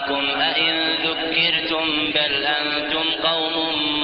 معكم أئن ذكرتم بل أنتم قوم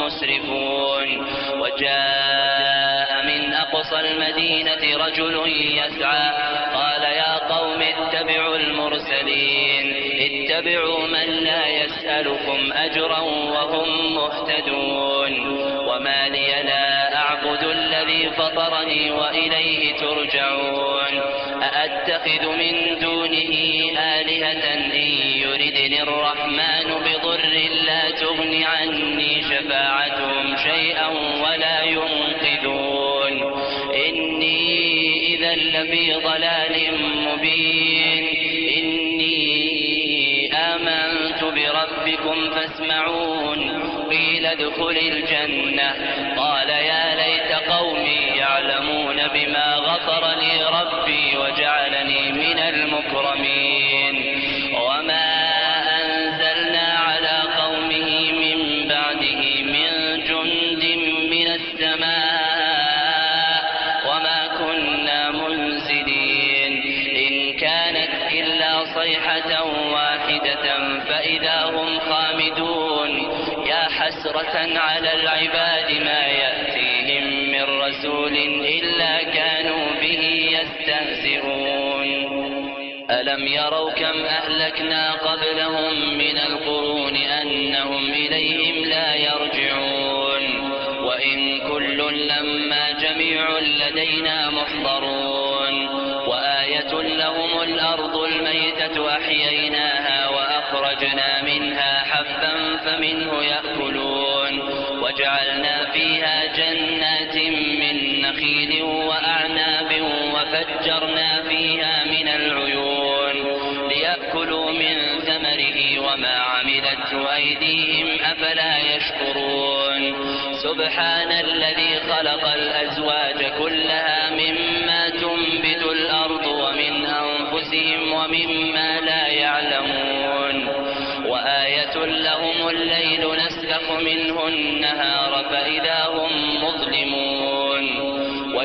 مسرفون. وجاء من أقصى المدينة رجل يسعى قال يا قوم اتبعوا المرسلين. اتبعوا من لا يسألكم أجرا وهم مهتدون. وما لي لا أعبد الذي فطرني وإليه ترجعون. أأتخذ من دونه آلهة إن الرحمن بضر لا تغن عني شفاعتهم شيئا ولا ينقذون. إني إذا لفي ضلال مبين. إني آمنت بربكم فاسمعون. قيل ادخل الجنة. قال يا ليت قومي يعلمون بما غفر لي ربي وجعلني من المكرمين. حسرة على العباد ما يأتيهم من رسول إلا كانوا به يستهزئون. ألم يروا كم أهلكنا قبلهم من القرون أنهم إليهم لا يرجعون؟ وإن كل لما جميع لدينا محضرون. وآية لهم الأرض الميتة أحييناها وأخرجنا منها حبا فمنه يأكلون. نخيل وأعناب وفجرنا فيها من العيون ليأكلوا من ثمره وما عملته أيديهم أفلا يشكرون. سبحان الذي خلق الأزواج كلها مما تنبت الأرض ومن أنفسهم ومما لا يعلمون. وآية لهم الليل نسلخ منه النهار فإذا هم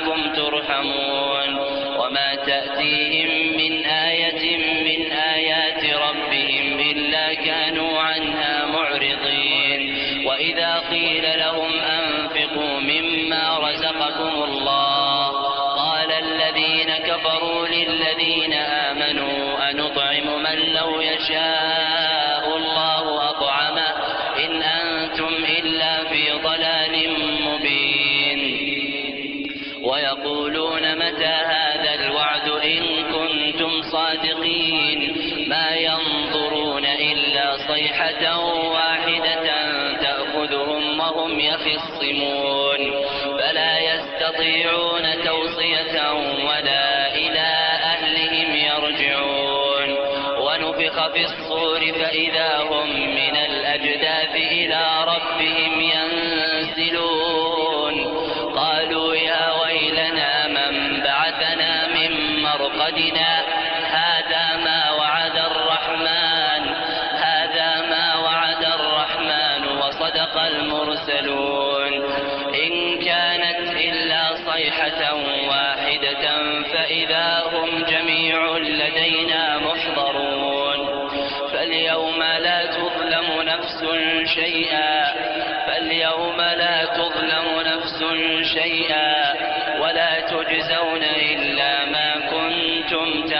لعلكم ترحمون وما تأتيهم فإذا هم من الأجداث إلى ربهم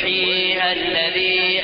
يحييها الذي